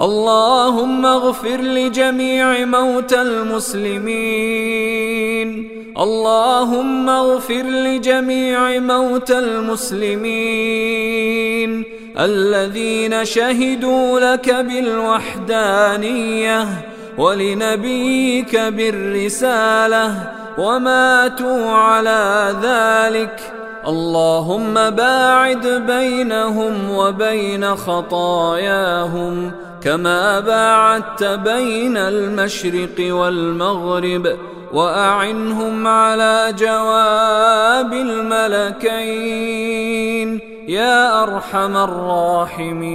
اللهم اغفر لجميع موتى المسلمين. اللهم اغفر لجميع موتى المسلمين. الذين شهدوا لك بالوحدانية ولنبيك بالرسالة وماتوا على ذلك. اللهم باعد بينهم وبين خطاياهم. كما باعدت بين المشرق والمغرب وأعنهم على جواب الملكين. يا أرحم الراحمين.